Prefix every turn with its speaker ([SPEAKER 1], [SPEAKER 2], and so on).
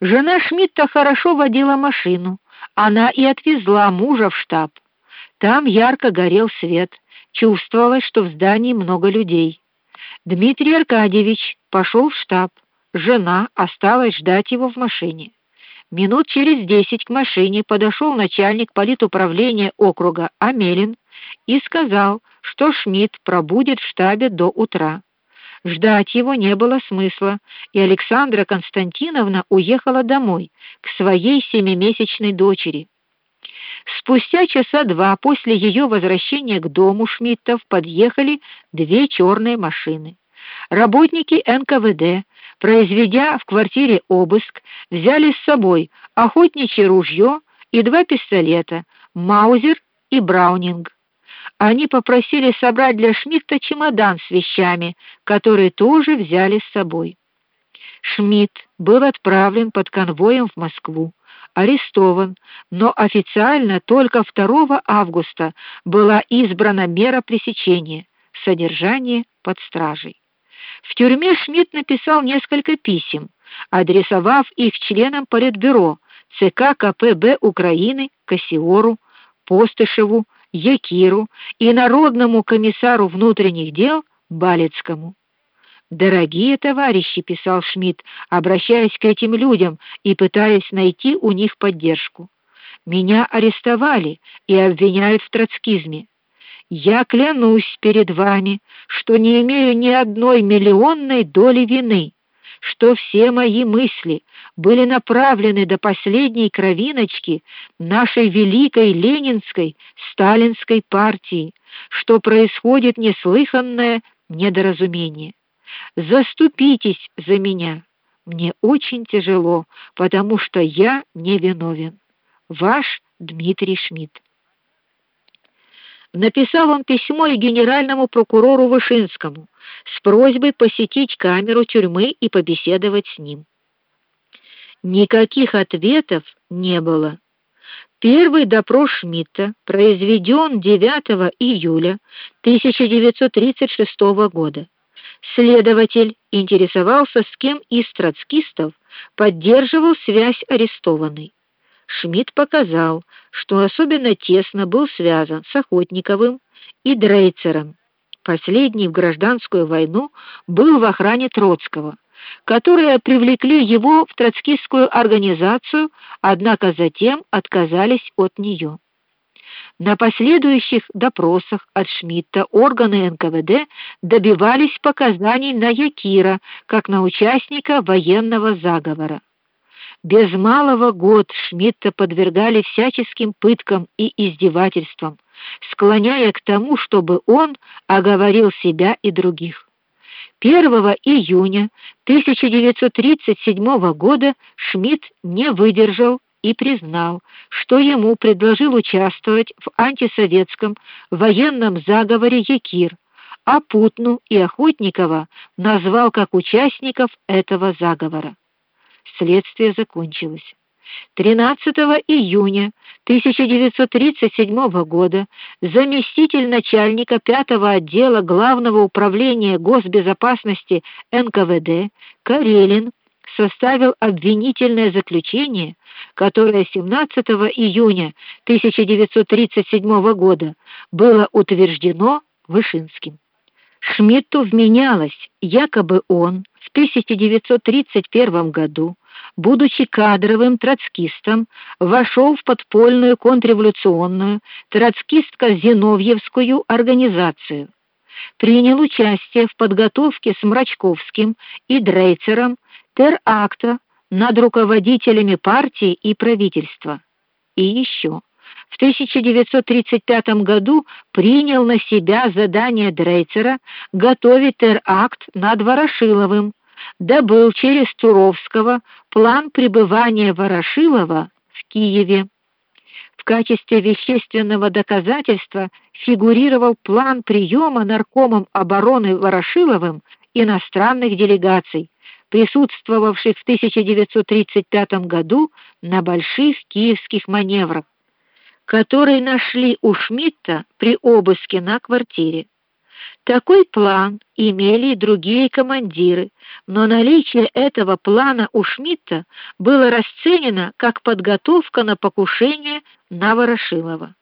[SPEAKER 1] Жена Шмидта хорошо водила машину. Она и отвезла мужа в штаб. Там ярко горел свет. Чувствовалось, что в здании много людей. Дмитрий Аркадьевич пошел в штаб. Жена осталась ждать его в машине. Минут через десять к машине подошел начальник политуправления округа Амелин и сказал, что Шмидт пробудет в штабе до утра. Ждать его не было смысла, и Александра Константиновна уехала домой к своей семимесячной дочери. Спустя часа два после ее возвращения к дому Шмидтов подъехали две черные машины. Работники НКВД, произведя в квартире обыск, взяли с собой охотничье ружье и два пистолета Маузер и Браунинг. Они попросили собрать для Шмидта чемодан с вещами, которые тоже взяли с собой. Шмидт был отправлен под конвоем в Москву, арестован, но официально только 2 августа была избрана мера пресечения содержание под стражей. В тюрьме Шмидт написал несколько писем, адресовав их членам Политбюро ЦК КПБ Украины Кассиору, Постышеву, Якиру и народному комиссару внутренних дел Балецкому. Дорогие товарищи, писал Шмидт, обращаясь к этим людям и пытаясь найти у них поддержку. Меня арестовали и обвиняют в троцкизме. Я клянусь перед вами, что не имею ни одной миллионной доли вины что все мои мысли были направлены до последней кровиночки нашей великой ленинской сталинской партии, что происходит неслыханное недоразумение. Заступитесь за меня. Мне очень тяжело, потому что я не виновен. Ваш Дмитрий Шмидт Написал он письмо и генеральному прокурору Вышинскому с просьбой посетить камеру тюрьмы и побеседовать с ним. Никаких ответов не было. Первый допрос Шмидта произведен 9 июля 1936 года. Следователь интересовался, с кем из троцкистов поддерживал связь арестованный. Шмидт показал, что особенно тесно был связан с Охотниковым и Дрейцером. Последний в гражданскую войну был в охране Троцкого, которые привлекли его в троцкистскую организацию, однако затем отказались от нее. На последующих допросах от Шмидта органы НКВД добивались показаний на Якира, как на участника военного заговора. Без малого год Шмидта подвергали всяческим пыткам и издевательствам, склоняя к тому, чтобы он оговорил себя и других. 1 июня 1937 года Шмидт не выдержал и признал, что ему предложил участвовать в антисоветском военном заговоре Якир, а Путну и Охотникова назвал как участников этого заговора следствие закончилось. 13 июня 1937 года заместитель начальника пятого отдела Главного управления госбезопасности НКВД Карелин составил обвинительное заключение, которое 17 июня 1937 года было утверждено Вышинским. Шмидту вменялось, якобы он в 1931 году будучи кадровым троцкистом, вошел в подпольную контрреволюционную троцкистско-зиновьевскую организацию. Принял участие в подготовке с Мрачковским и Дрейцером теракта над руководителями партии и правительства. И еще в 1935 году принял на себя задание Дрейцера готовить теракт над Ворошиловым, добыл через Туровского план пребывания Ворошилова в Киеве. В качестве вещественного доказательства фигурировал план приема наркомом обороны Ворошиловым иностранных делегаций, присутствовавших в 1935 году на больших киевских маневрах, которые нашли у Шмидта при обыске на квартире. Такой план имели и другие командиры, но наличие этого плана у Шмидта было расценено как подготовка на покушение на Ворошилова.